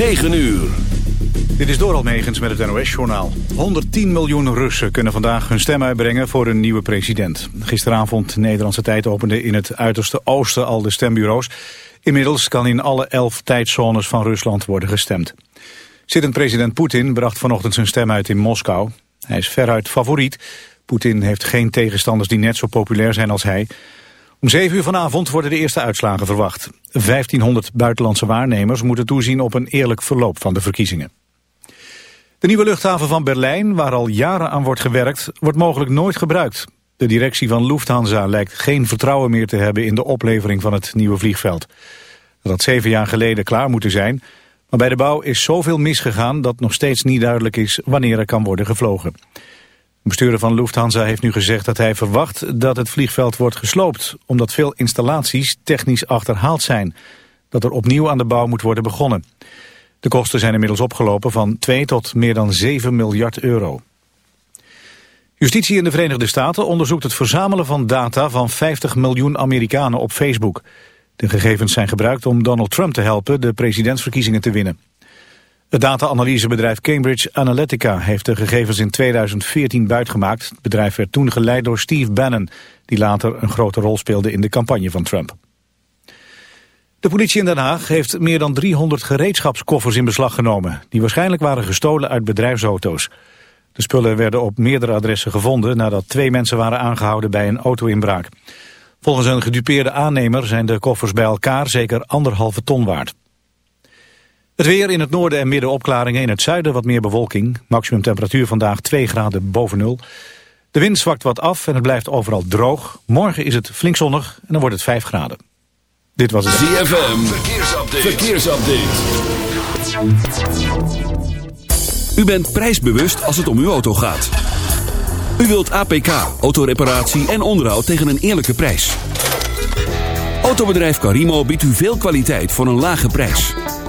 9 uur. Dit is Doral Megens met het NOS-journaal. 110 miljoen Russen kunnen vandaag hun stem uitbrengen voor een nieuwe president. Gisteravond Nederlandse tijd opende in het uiterste oosten al de stembureaus. Inmiddels kan in alle elf tijdzones van Rusland worden gestemd. Zittend president Poetin bracht vanochtend zijn stem uit in Moskou. Hij is veruit favoriet. Poetin heeft geen tegenstanders die net zo populair zijn als hij... Om 7 uur vanavond worden de eerste uitslagen verwacht. 1500 buitenlandse waarnemers moeten toezien op een eerlijk verloop van de verkiezingen. De nieuwe luchthaven van Berlijn, waar al jaren aan wordt gewerkt, wordt mogelijk nooit gebruikt. De directie van Lufthansa lijkt geen vertrouwen meer te hebben in de oplevering van het nieuwe vliegveld. Dat had zeven jaar geleden klaar moeten zijn, maar bij de bouw is zoveel misgegaan dat nog steeds niet duidelijk is wanneer er kan worden gevlogen. De bestuurder van Lufthansa heeft nu gezegd dat hij verwacht dat het vliegveld wordt gesloopt, omdat veel installaties technisch achterhaald zijn, dat er opnieuw aan de bouw moet worden begonnen. De kosten zijn inmiddels opgelopen van 2 tot meer dan 7 miljard euro. Justitie in de Verenigde Staten onderzoekt het verzamelen van data van 50 miljoen Amerikanen op Facebook. De gegevens zijn gebruikt om Donald Trump te helpen de presidentsverkiezingen te winnen. Het data-analysebedrijf Cambridge Analytica heeft de gegevens in 2014 buitgemaakt. Het bedrijf werd toen geleid door Steve Bannon, die later een grote rol speelde in de campagne van Trump. De politie in Den Haag heeft meer dan 300 gereedschapskoffers in beslag genomen... die waarschijnlijk waren gestolen uit bedrijfsauto's. De spullen werden op meerdere adressen gevonden... nadat twee mensen waren aangehouden bij een auto-inbraak. Volgens een gedupeerde aannemer zijn de koffers bij elkaar zeker anderhalve ton waard. Het weer in het noorden en midden opklaringen, in het zuiden wat meer bewolking. Maximum temperatuur vandaag 2 graden boven nul. De wind zwakt wat af en het blijft overal droog. Morgen is het flink zonnig en dan wordt het 5 graden. Dit was het ZFM. Verkeersupdate. Verkeersupdate. U bent prijsbewust als het om uw auto gaat. U wilt APK, autoreparatie en onderhoud tegen een eerlijke prijs. Autobedrijf Carimo biedt u veel kwaliteit voor een lage prijs.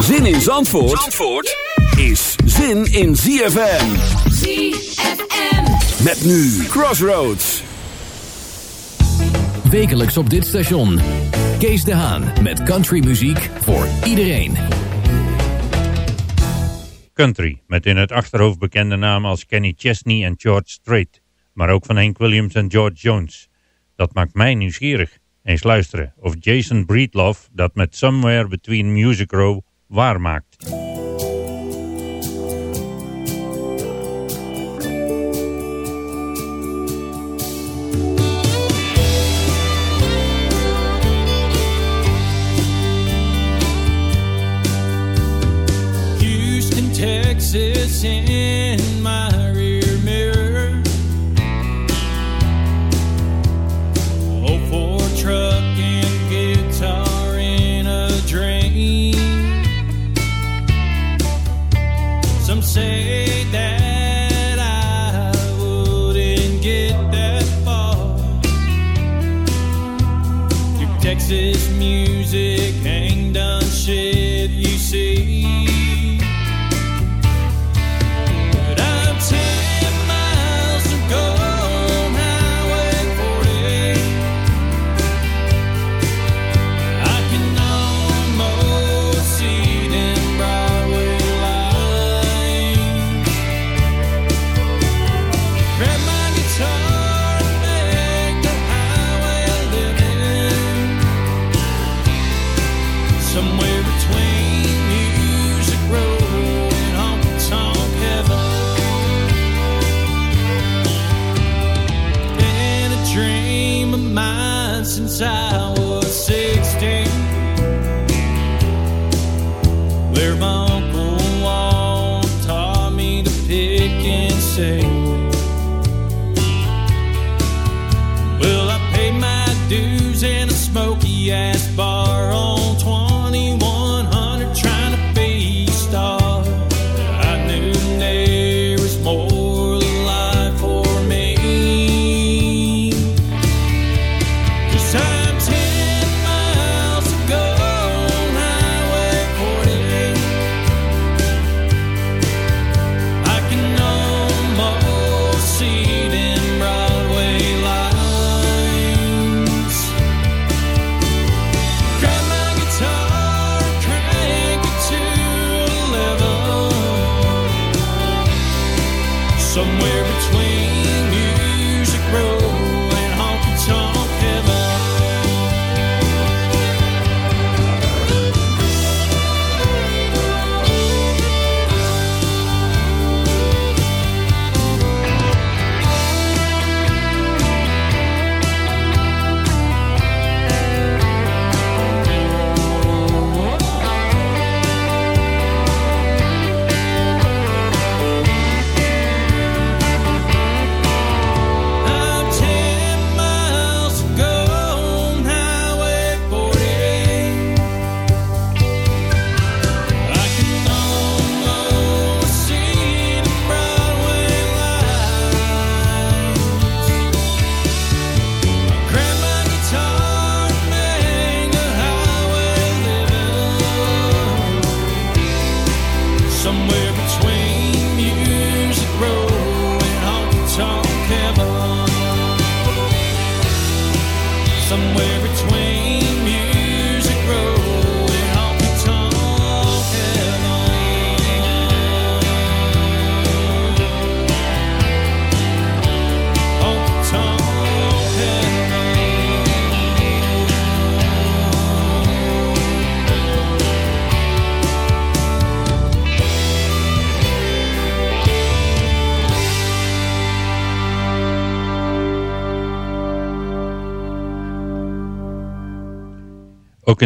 Zin in Zandvoort, Zandvoort is zin in ZFM. ZFM. Met nu Crossroads. Wekelijks op dit station. Kees de Haan met countrymuziek voor iedereen. Country, met in het achterhoofd bekende namen als Kenny Chesney en George Strait, maar ook van Hank Williams en George Jones. Dat maakt mij nieuwsgierig. Eens luisteren of Jason Breedlove dat met Somewhere Between Music Row waarmaakt. Texas in my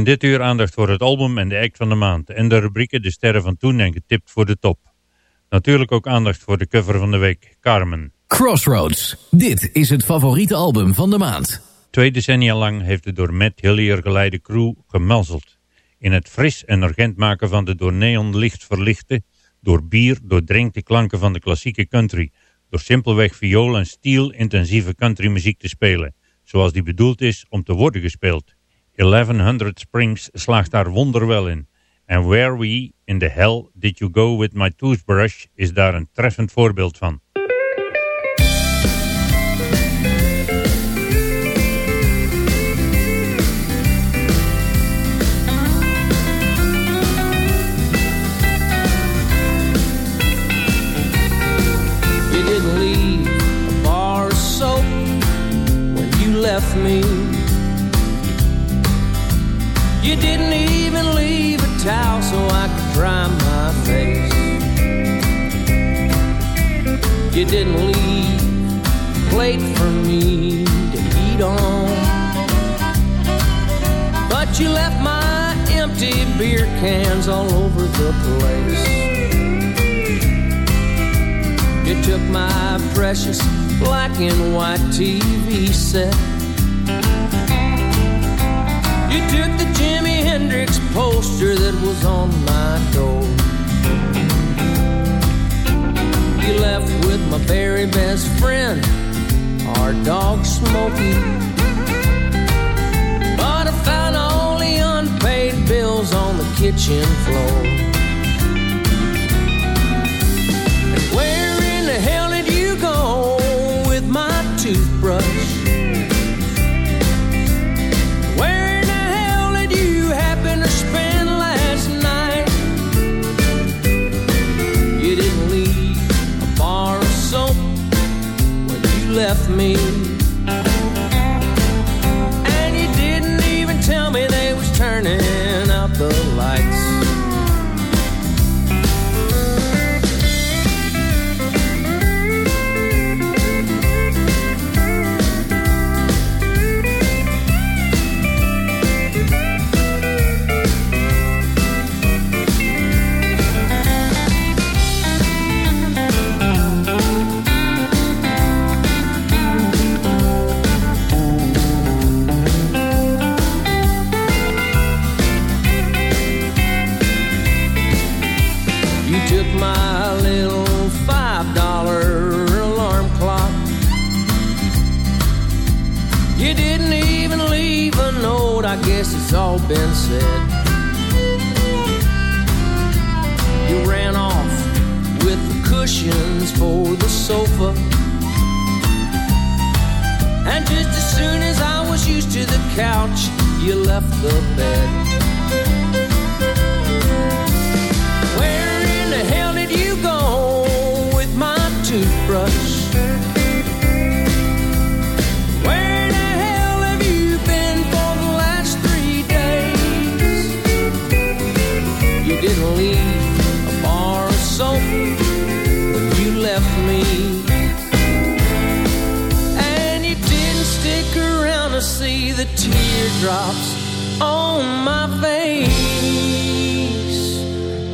in dit uur aandacht voor het album en de act van de maand. En de rubrieken De Sterren van Toen en Getipt voor de Top. Natuurlijk ook aandacht voor de cover van de week, Carmen. Crossroads. Dit is het favoriete album van de maand. Twee decennia lang heeft de door Matt Hillier geleide crew gemazeld. In het fris en urgent maken van de door neonlicht verlichte, door bier doordrenkte klanken van de klassieke country, door simpelweg viool en stiel intensieve countrymuziek te spelen, zoals die bedoeld is om te worden gespeeld. 1100 Springs slaagt daar wonderwel in. En Where We in the Hell Did You Go With My Toothbrush is daar een treffend voorbeeld van. You You didn't even leave a towel so I could dry my face. You didn't leave a plate for me to eat on. But you left my empty beer cans all over the place. You took my precious black and white TV set. You took the Jimi Hendrix poster that was on my door. You left with my very best friend, our dog Smokey. But I found all the unpaid bills on the kitchen floor. Me.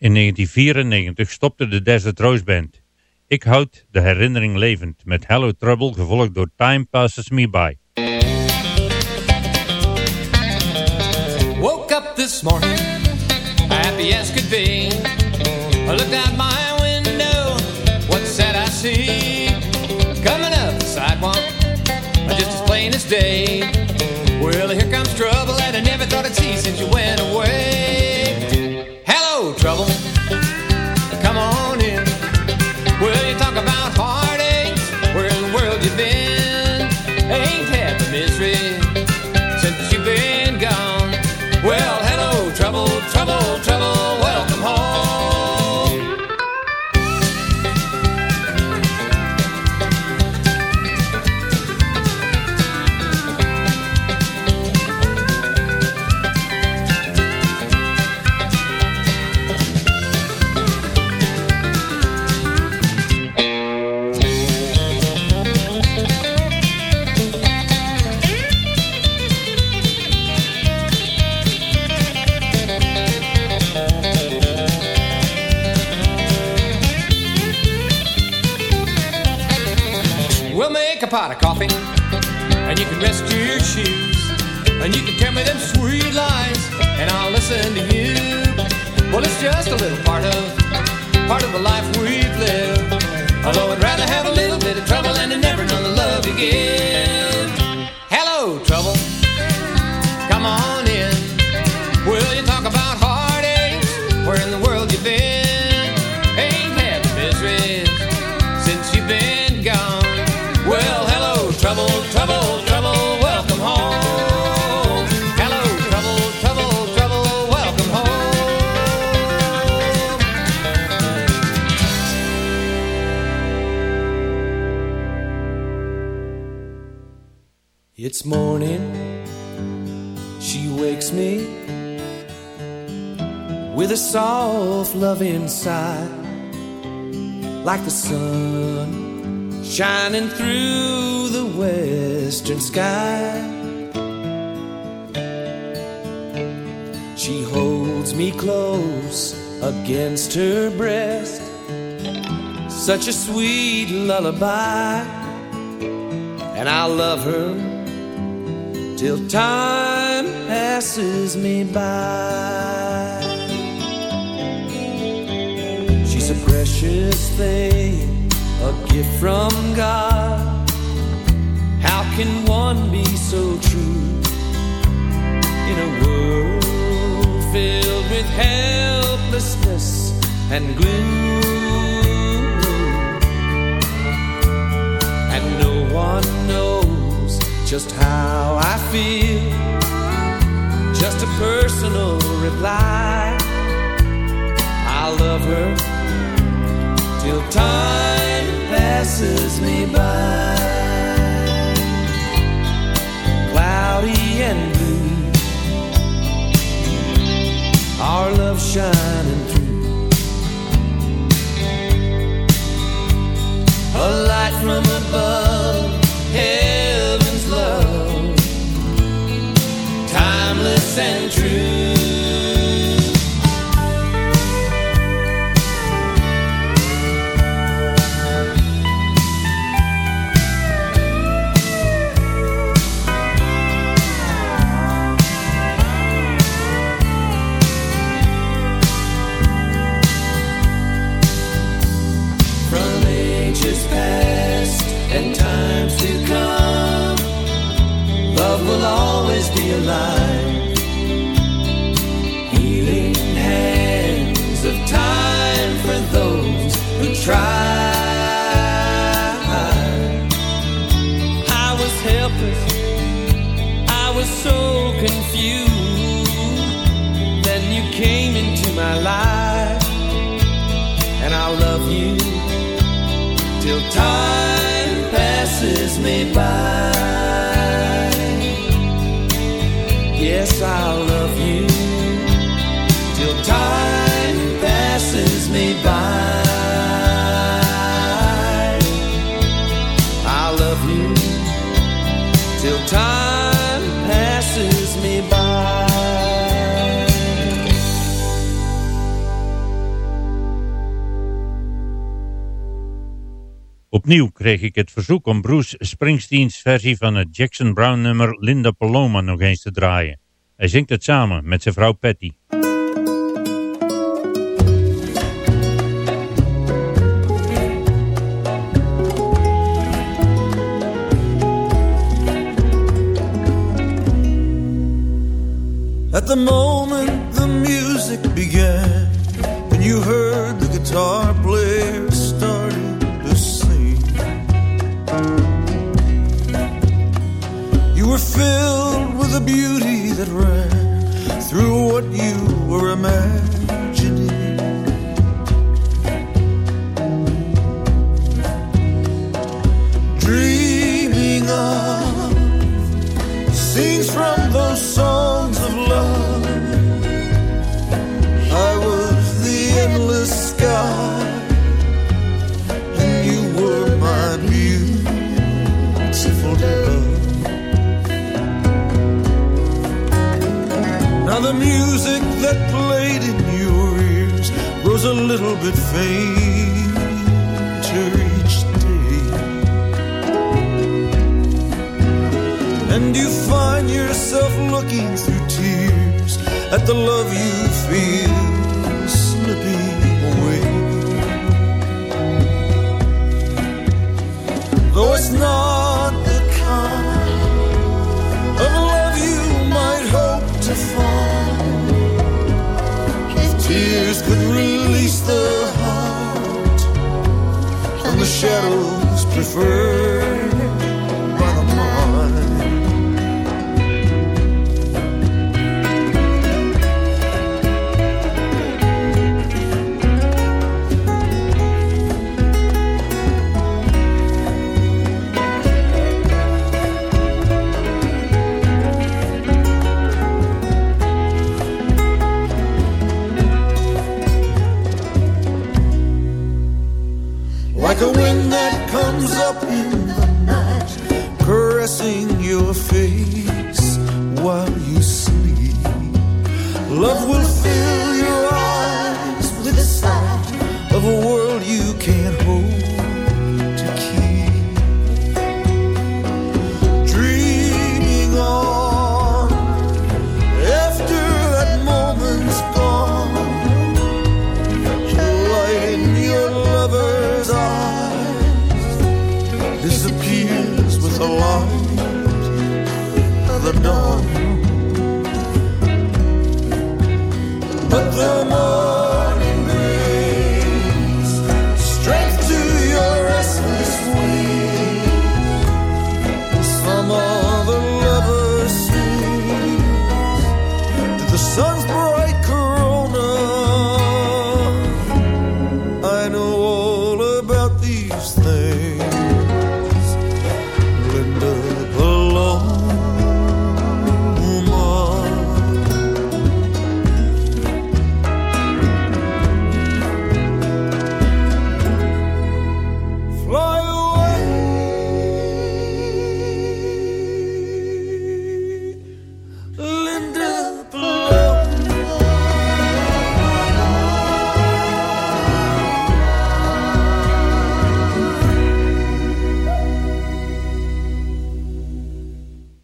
In 1994 stopte de Desert Rose Band. Ik houd de herinnering levend met Hello Trouble gevolgd door Time Passes Me By. Woke up this morning, happy as could be. I looked out my window, what's that I see? Coming up the sidewalk, just as plain as day. Well, here comes trouble that I never thought I'd see since you went away. Trouble. Pot of coffee, and you can rest your shoes, and you can tell me them sweet lies, and I'll listen to you. Well, it's just a little part of part of the life we've lived. Although I'd rather have a little bit of trouble than to never know the love you give. Hello, trouble. It's morning, she wakes me with a soft love inside, like the sun shining through the western sky. She holds me close against her breast, such a sweet lullaby, and I love her till time passes me by. She's a precious thing, a gift from God. How can one be so true in a world filled with helplessness and gloom? And no one knows just how I feel. Just a personal reply. I love her till time passes me by. Cloudy and blue, our love shining through. A light from above, Healing hands of time for those who try. I was helpless, I was so confused. Then you came into my life, and I'll love you till time passes me by. Opnieuw kreeg ik het verzoek om Bruce Springsteens versie van het Jackson Brown nummer Linda Paloma nog eens te draaien. Hij zingt het samen met zijn vrouw Patty.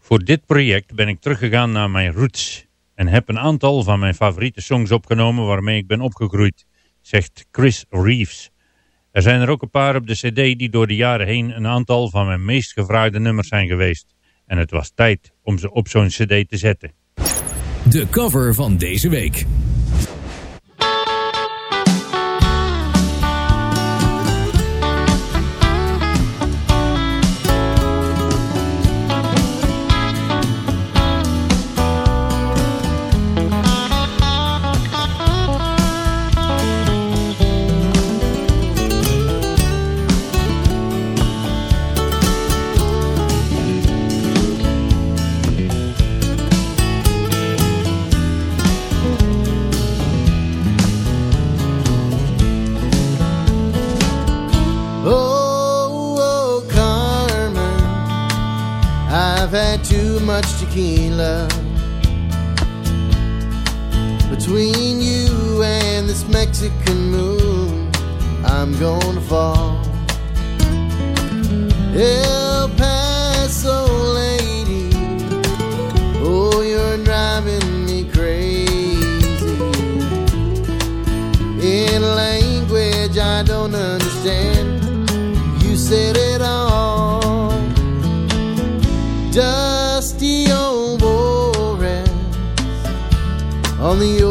Voor dit project ben ik teruggegaan naar mijn roots en heb een aantal van mijn favoriete songs opgenomen waarmee ik ben opgegroeid, zegt Chris Reeves. Er zijn er ook een paar op de cd die door de jaren heen een aantal van mijn meest gevraagde nummers zijn geweest. En het was tijd om ze op zo'n cd te zetten. De cover van deze week. I've had too much tequila. Between you and this Mexican moon, I'm gonna fall. El Paso lady, oh, you're driving me crazy. In language I don't understand you said it all. On the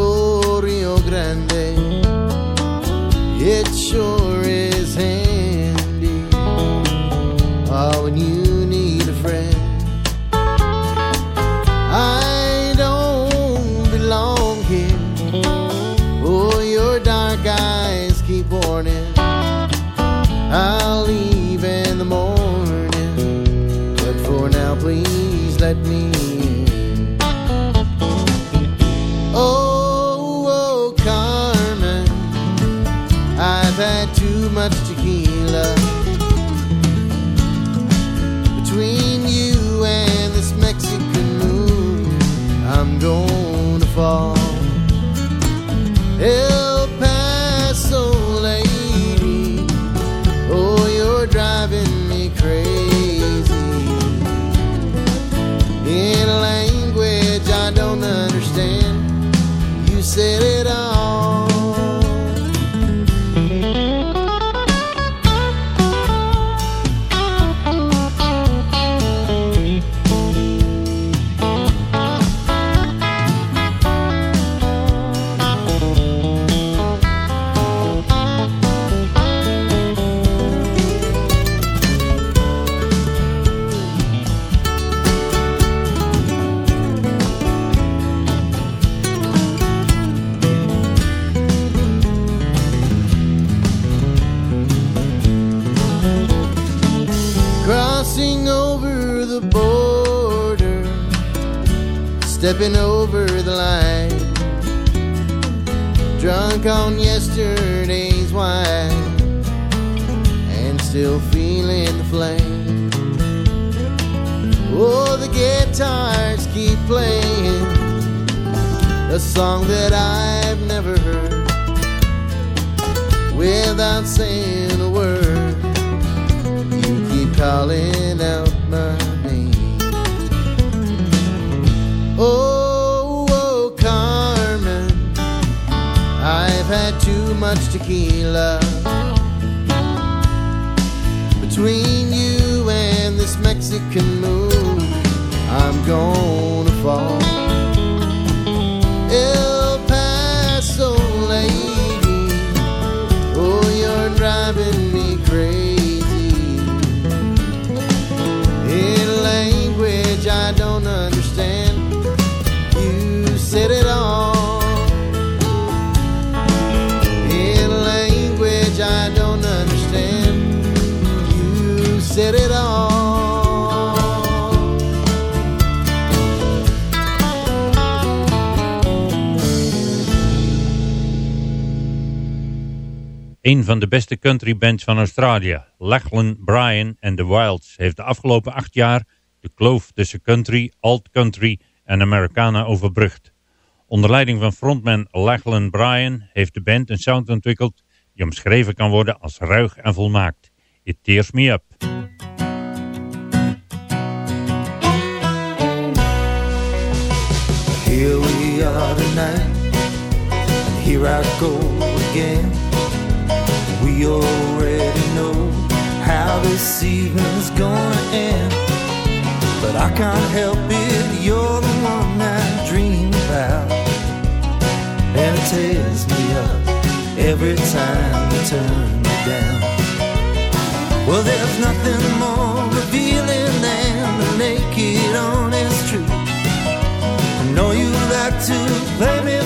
calling out my name. Oh, oh, Carmen, I've had too much tequila. Between you and this Mexican moon, I'm gonna Een van de beste countrybands van Australië, Lachlan Bryan and the Wilds, heeft de afgelopen acht jaar de kloof tussen country, alt country en Americana overbrugd. Onder leiding van frontman Lachlan Bryan heeft de band een sound ontwikkeld die omschreven kan worden als ruig en volmaakt. It tears me up. Here we are tonight, here go again. We already know how this evening's gonna end. But I can't help it, you're the one I dream about. And it tears me up every time you turn me down. Well, there's nothing more revealing than the naked, honest truth. I know you like to play me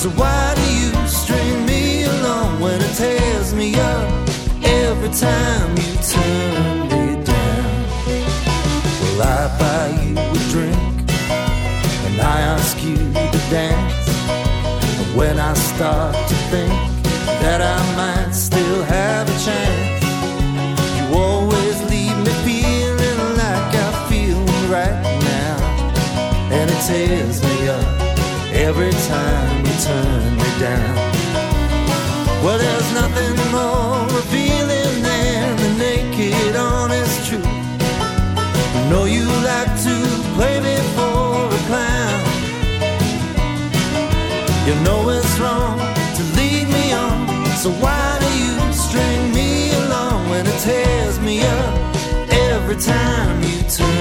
So why do you string me along when it tears me up every time you turn me down? Well, I buy you a drink and I ask you to dance. And when I start to think that I might still have a chance. You always leave me feeling like I feel right now. And it tears me up every time turn me down. Well, there's nothing more revealing than the naked, honest truth. I know you like to play me for a clown. You know it's wrong to lead me on. So why do you string me along when it tears me up every time you turn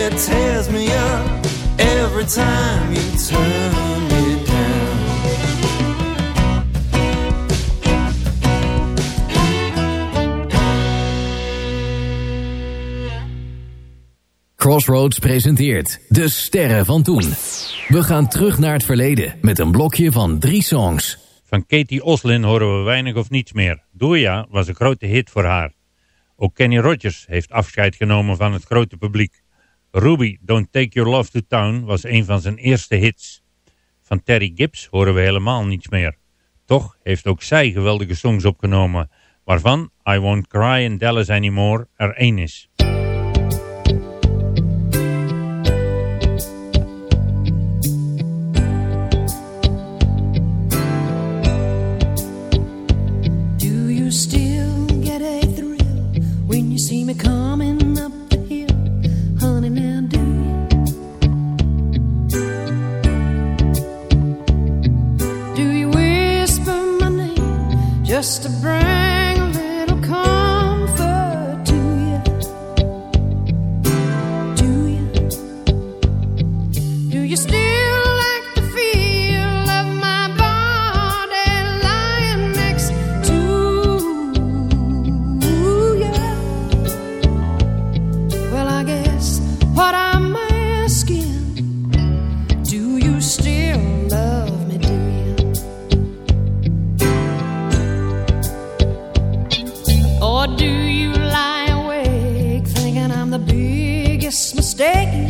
It tears me up every time you turn me down. Crossroads presenteert De Sterren van Toen. We gaan terug naar het verleden met een blokje van drie songs. Van Katie Oslin horen we weinig of niets meer. Doja was een grote hit voor haar. Ook Kenny Rogers heeft afscheid genomen van het grote publiek. Ruby, Don't Take Your Love to Town was een van zijn eerste hits. Van Terry Gibbs horen we helemaal niets meer. Toch heeft ook zij geweldige songs opgenomen, waarvan I Won't Cry in Dallas Anymore er één is. Just a little biggest mistake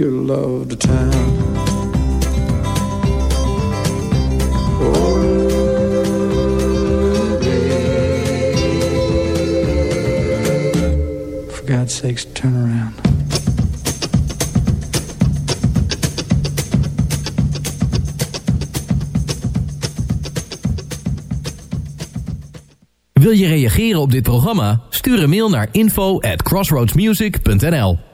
Love to town. For God's turn around. Wil je reageren op dit programma? Stuur een mail naar info at crossroadsmusic.nl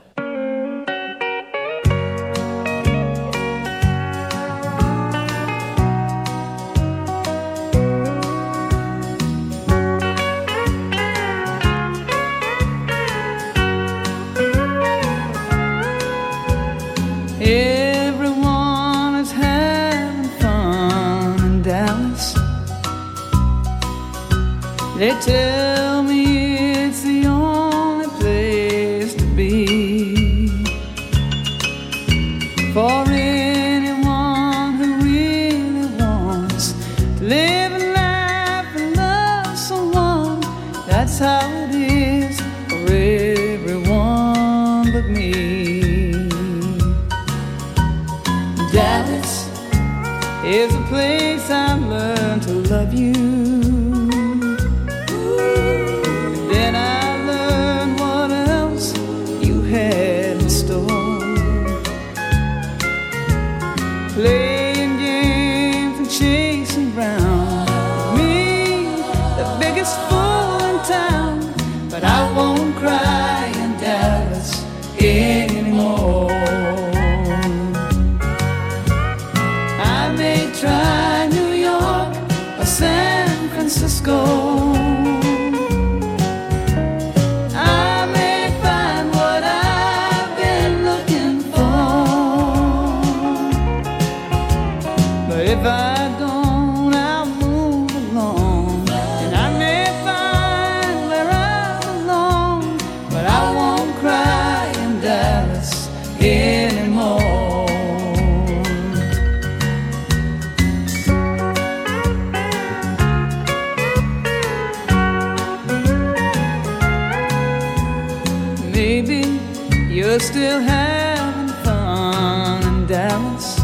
you're still having fun in Dallas.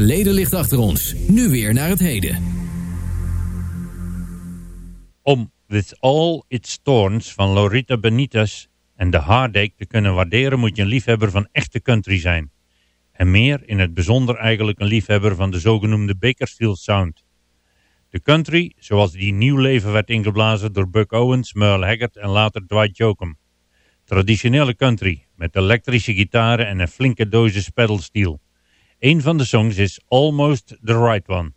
Verleden ligt achter ons. Nu weer naar het heden. Om With All Its Thorns van Lorita Benitez en de Heartache te kunnen waarderen moet je een liefhebber van echte country zijn. En meer in het bijzonder eigenlijk een liefhebber van de zogenoemde Bakersfield Sound. De country, zoals die nieuw leven werd ingeblazen door Buck Owens, Merle Haggard en later Dwight Jokum. Traditionele country, met elektrische gitaren en een flinke dosis pedalsteel. Een van de songs is Almost the Right One.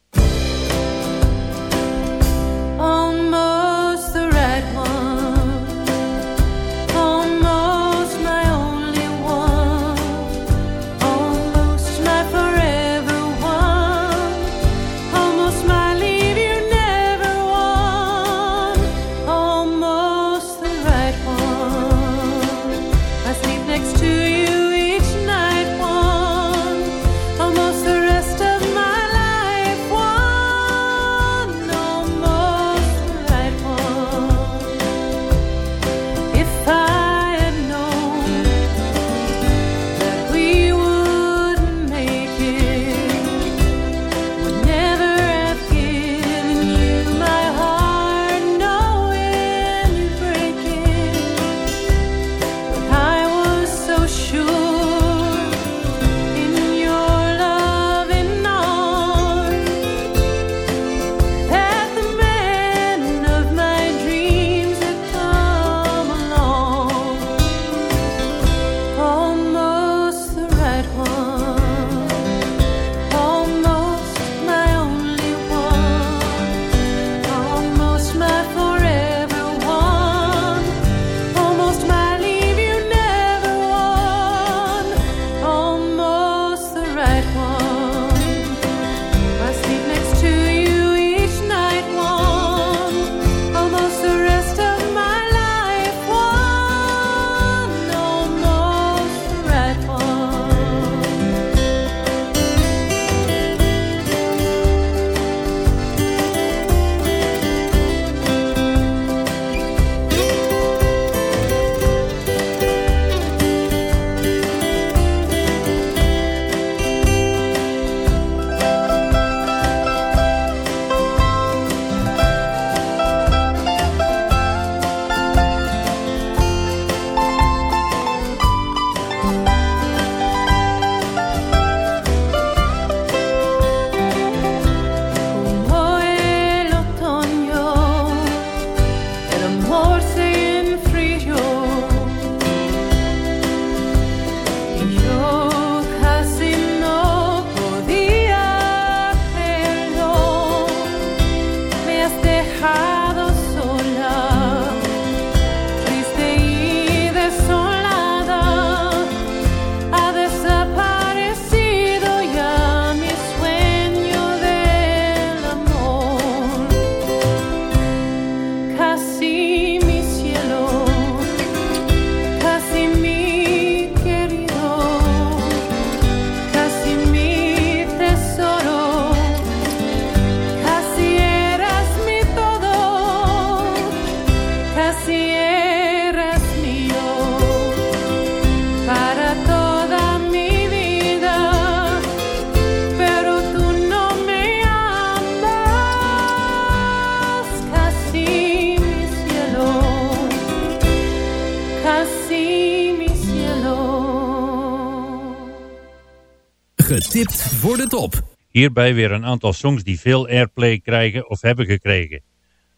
Top. Hierbij weer een aantal songs die veel airplay krijgen of hebben gekregen.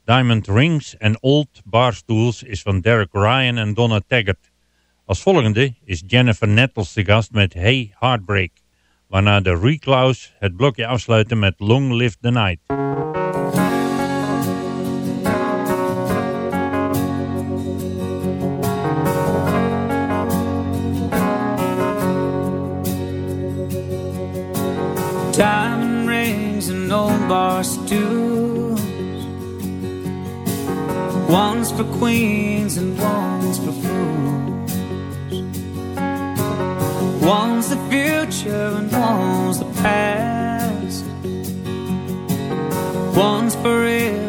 Diamond Rings en Old Barstools is van Derek Ryan en Donna Taggart. Als volgende is Jennifer Nettles de gast met Hey Heartbreak. Waarna de Reclaus het blokje afsluiten met Long Live the Night. Diamond rings and old bar stools. One's for queens and one's for fools. One's the future and one's the past. One's for and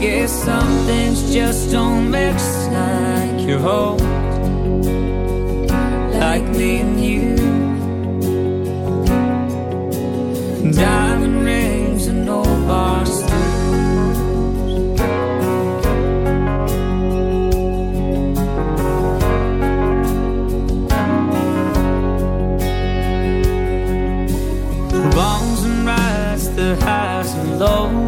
guess some things just don't mix like your home like me and you. Diamond rings and old bars, Wrongs and rights, the highs and lows.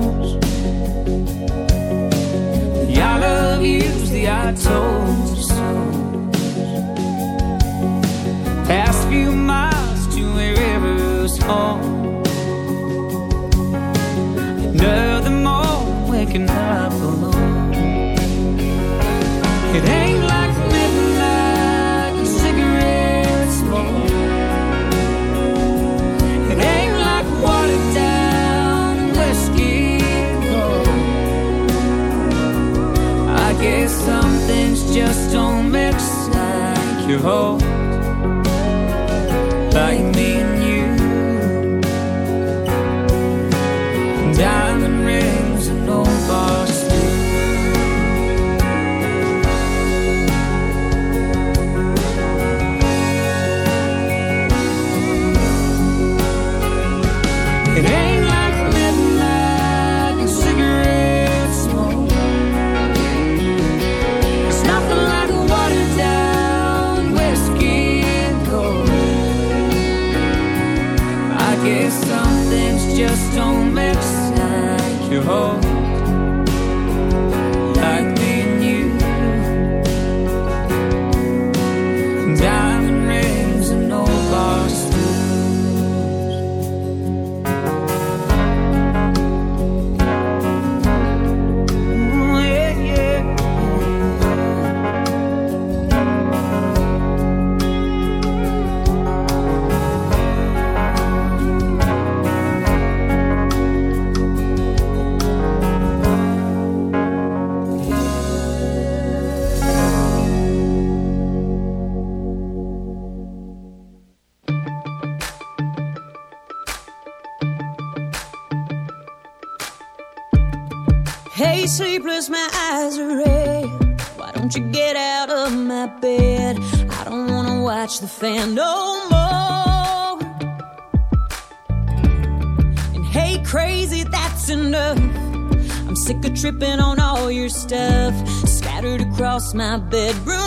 You hold no more. And hey, crazy, that's enough. I'm sick of tripping on all your stuff scattered across my bedroom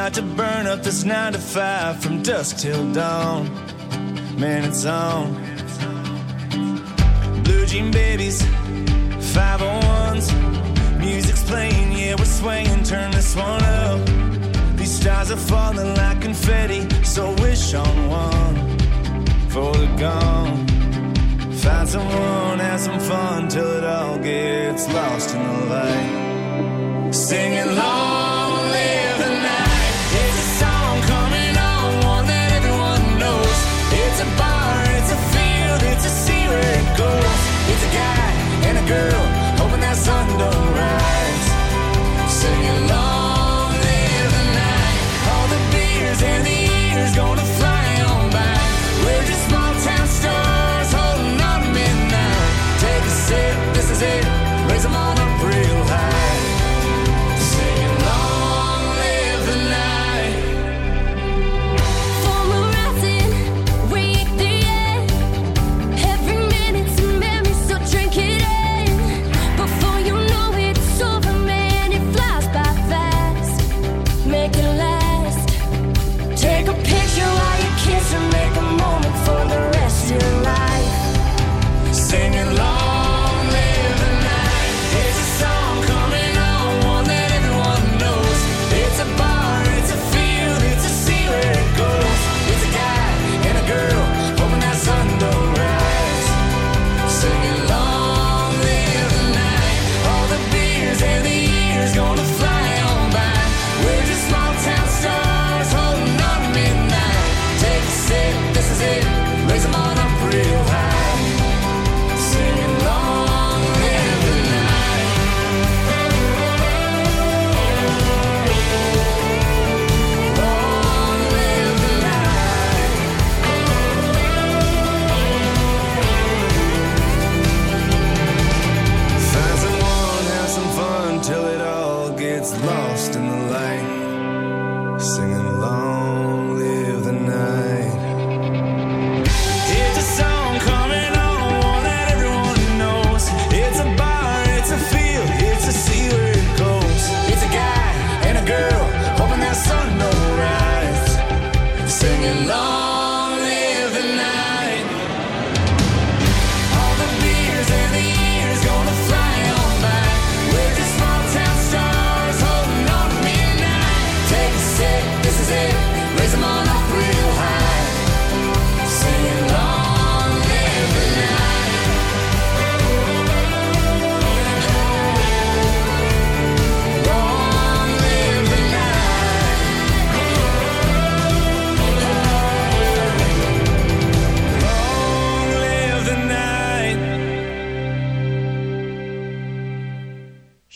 out to burn up this 9 to 5 from dusk till dawn. Man, it's on. Blue jean babies, 501s. Music's playing, yeah, we're swaying. Turn this one up. These stars are falling like confetti, so wish on one for the gone. Find someone, have some fun till it all gets lost in the light. Singing long. It's a field, it's a sea where it goes. It's a guy and a girl hoping that sun don't rise. Sing along.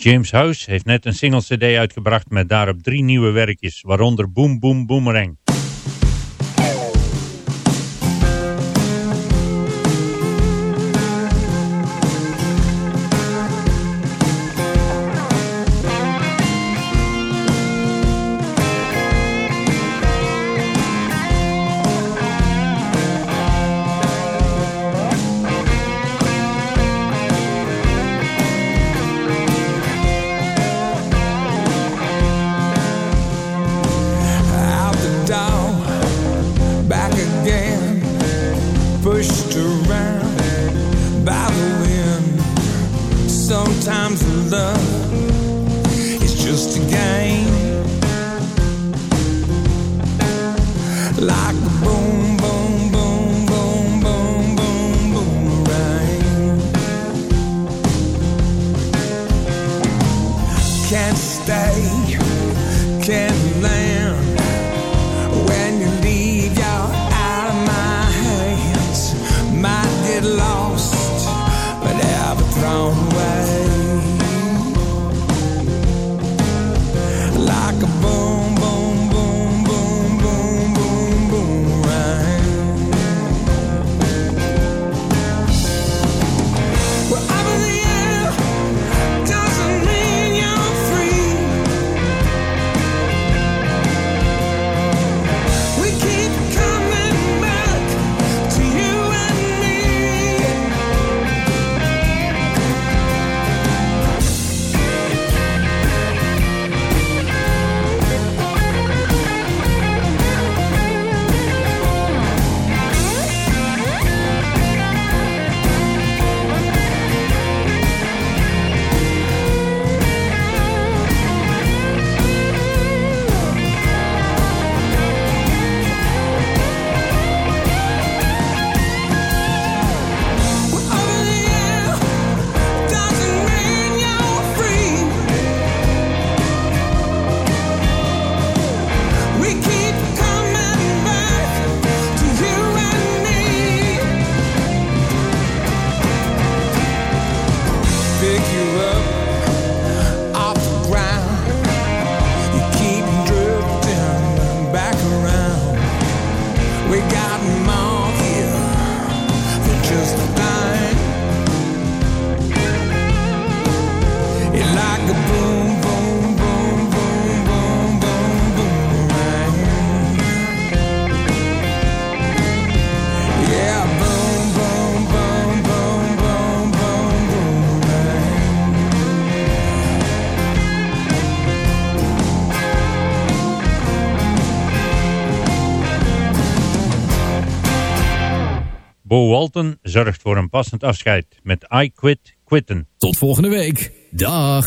James House heeft net een single cd uitgebracht met daarop drie nieuwe werkjes, waaronder Boom Boom Boomerang. Bo Walton zorgt voor een passend afscheid met I Quit Quitten. Tot volgende week. Dag.